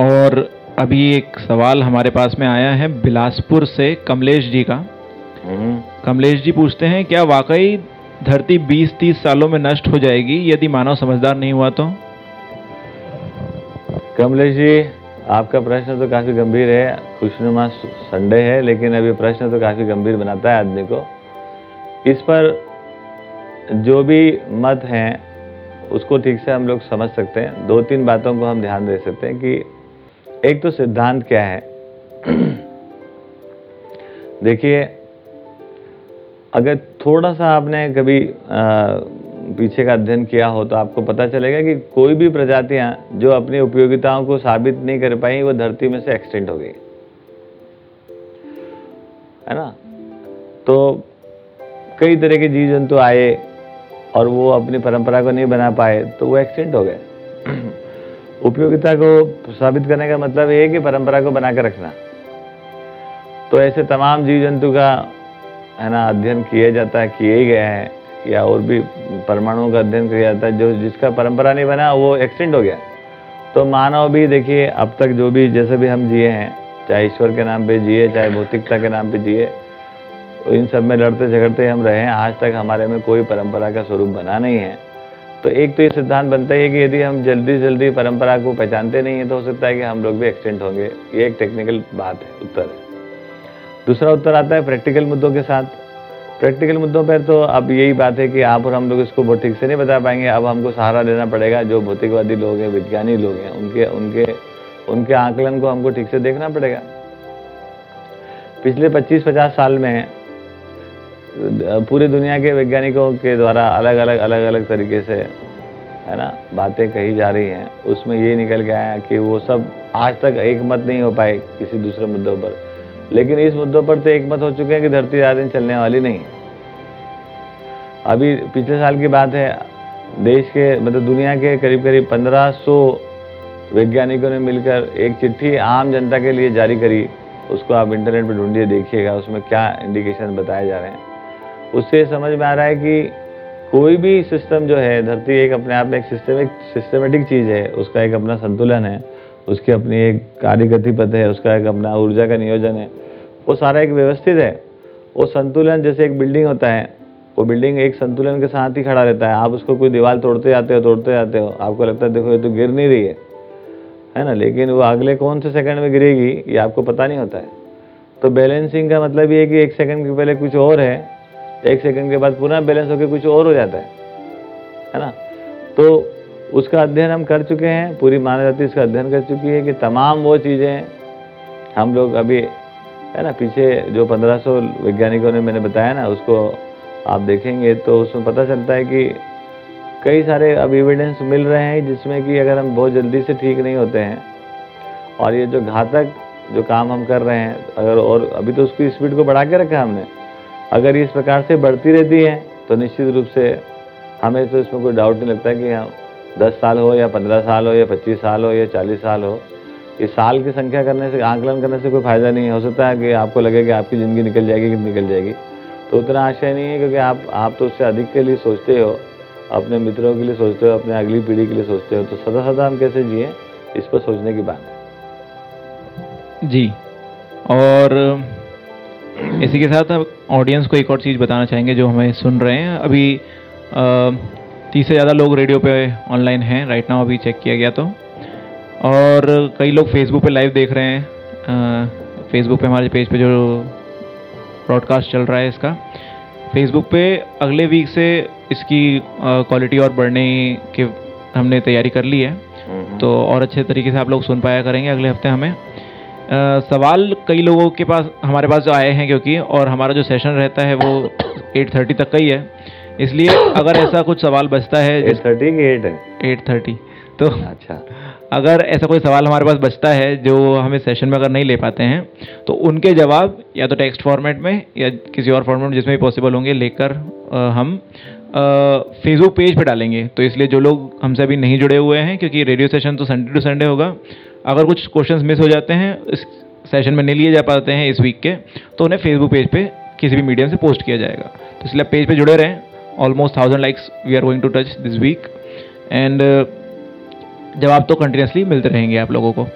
और अभी एक सवाल हमारे पास में आया है बिलासपुर से कमलेश जी का। हम्म, कमलेश जी पूछते हैं क्या वाकई धरती 20-30 सालों में नष्ट हो जाएगी यदि मानव समझदार नहीं हुआ तो? कमलेश जी आपका प्रश्न तो काफ़ी गंभीर है। खुशनुमा संडे है लेकिन अभी प्रश्न तो काफ़ी गंभीर बनाता है आदमी को। इस पर जो भी मत हैं उसको ठीक से हम लोग समझ सकते हैं। दो तीन बातों को हम ध्यान दे सकते हैं कि एक तो सिद्धांत क्या है? देखिए अगर थोड़ा सा आपने कभी अ, पीछे का अध्ययन किया हो तो आपको पता चलेगा कि कोई भी प्रजातियाँ जो अपनी उपयोगिताओं को साबित नहीं कर पाई वो धरती में से एक्सटेंट हो गई। है ना? तो कई तरह के जीव जंतु आए और वो अपनी परंपरा को नहीं बना पाए तो वो एक्सटेंट हो गए। उपयोगिता को साबित करने का मतलब ये है कि परंपरा को बना कर रखना। तो ऐसे तमाम जीव जंतु का, है ना, अध्ययन किया जाता है किया ही गया है, या और भी परमाणुओं का अध्ययन किया जाता है, जो जिसका परंपरा नहीं बना, वो एक्सटेंड हो गया। तो मानव भी देखिए, अब तक जो भी, जैसे भी हम जिए हैं, चाहे ईश्वर के नाम पे जिए, चाहे भौतिकता के नाम पे जिए, इन सब में लड़ते झगड़ते हम रहे हैं, आज तक हमारे में कोई परंपरा का स्वरूप बना नहीं है। तो एक तो ये सिद्धांत बनता है कि यदि हम जल्दी जल्दी परंपरा को पहचानते नहीं है तो हो सकता है कि हम लोग भी एक्सटेंट होंगे। ये एक टेक्निकल बात है, उत्तर है। दूसरा उत्तर आता है प्रैक्टिकल मुद्दों के साथ। प्रैक्टिकल मुद्दों पर तो अब यही बात है कि आप और हम लोग इसको बहुत ठीक से नहीं बता पाएँगे। अब हमको सहारा लेना पड़ेगा, जो भौतिकवादी लोग हैं, विज्ञानी लोग हैं, उनके उनके उनके आकलन को हमको ठीक से देखना पड़ेगा। पिछले 25-50 साल में पूरी दुनिया के वैज्ञानिकों के द्वारा अलग अलग अलग अलग तरीके से, है ना, बातें कही जा रही हैं। उसमें ये निकल के आया कि वो सब आज तक एक मत नहीं हो पाए किसी दूसरे मुद्दों पर। लेकिन इस मुद्दों पर तो एक मत हो चुके हैं कि धरती ज़्यादा दिन चलने वाली नहीं अभी पिछले साल की बात है, देश के मतलब दुनिया के करीब करीब 1500 वैज्ञानिकों ने मिलकर एक चिट्ठी आम जनता के लिए जारी करी। उसको आप इंटरनेट पर ढूंढिए, देखिएगा, उसमें क्या इंडिकेशन बताए जा रहे हैं। उससे समझ में आ रहा है कि कोई भी सिस्टम जो है, धरती एक अपने आप में एक सिस्टमिक सिस्टमेटिक चीज़ है, उसका एक अपना संतुलन है, उसकी अपनी एक कार्य गतिपथ है, उसका एक अपना ऊर्जा का नियोजन है, वो सारा एक व्यवस्थित है। वो संतुलन जैसे एक बिल्डिंग होता है, वो बिल्डिंग एक संतुलन के साथ ही खड़ा रहता है। आप उसको कोई दीवार तोड़ते जाते हो, तोड़ते जाते हो, आपको लगता है, देखो, ये तो गिर नहीं रही है। है ना? लेकिन वो अगले कौन से सेकंड में गिरेगी, ये आपको पता नहीं होता है। तो बैलेंसिंग का मतलब ये है कि एक सेकंड के पहले कुछ और है एक सेकंड के बाद पुनः बैलेंस होकर कुछ और हो जाता है है ना? तो उसका अध्ययन हम कर चुके हैं, पूरी मानव जाति इसका अध्ययन कर चुकी है कि तमाम वो चीज़ें हम लोग अभी, है ना, पीछे जो 1500 वैज्ञानिकों ने मैंने बताया ना, उसको आप देखेंगे तो उसमें पता चलता है कि कई सारे अब एविडेंस मिल रहे हैं जिसमें कि अगर हम बहुत जल्दी से ठीक नहीं होते हैं और ये जो घातक जो काम हम कर रहे हैं, अगर और अभी तो उसकी स्पीड को बढ़ा के रखा हमने अगर इस प्रकार से बढ़ती रहती है तो निश्चित रूप से हमें तो इसमें कोई डाउट नहीं लगता कि हम दस साल हो या पंद्रह साल हो या पच्चीस साल हो या चालीस साल हो, इस साल की संख्या करने से, आंकलन करने से कोई फ़ायदा नहीं हो। सकता है कि आपको लगे कि आपकी ज़िंदगी निकल जाएगी कि निकल जाएगी। तो उतना आशय नहीं है क्योंकि आप आप तो उससे अधिक के लिए सोचते हो, अपने मित्रों के लिए सोचते हो, अपने अगली पीढ़ी के लिए सोचते हो तो सदा सदा हम कैसे जिए, इस पर सोचने की बात है। जी, और इसी के साथ अब ऑडियंस को एक और चीज़ बताना चाहेंगे जो हमें सुन रहे हैं। अभी तीस से ज़्यादा लोग रेडियो पे ऑनलाइन हैं। राइट नाउ अभी चेक किया गया तो। और कई लोग फेसबुक पे लाइव देख रहे हैं। फेसबुक पे हमारे पेज पे जो ब्रॉडकास्ट चल रहा है इसका। फेसबुक पे अगले वीक से इसकी क्वालिटी और बढ़ने के हमने तैयारी कर ली है। तो और अच्छे तरीके से आप लोग सुन पाया करेंगे अगले हफ़्ते हमें। अ, सवाल कई लोगों के पास हमारे पास जो आए हैं क्योंकि और हमारा जो सेशन रहता है वो 8:30 तक का ही है। इसलिए अगर ऐसा कुछ सवाल बचता है एट थर्टी की एट है। 8:30 तो अच्छा। अगर ऐसा कोई सवाल हमारे पास बचता है जो हमें सेशन में अगर नहीं ले पाते हैं तो उनके जवाब या तो टेक्स्ट फॉर्मेट में या किसी और फॉर्मेट में जिसमें भी पॉसिबल होंगे लेकर हम फेसबुक पेज पे डालेंगे। तो इसलिए जो लोग हमसे अभी नहीं जुड़े हुए हैं, क्योंकि रेडियो सेशन तो संडे टू संडे होगा, अगर कुछ क्वेश्चंस मिस हो जाते हैं, इस सेशन में नहीं लिए जा पाते हैं इस वीक के तो उन्हें फेसबुक पेज पे किसी भी मीडियम से पोस्ट किया जाएगा। तो इसलिए आप पेज पे जुड़े रहें। Almost thousand likes we are going to touch this weekend जवाब तो कंटिन्यूसली मिलते रहेंगे आप लोगों को।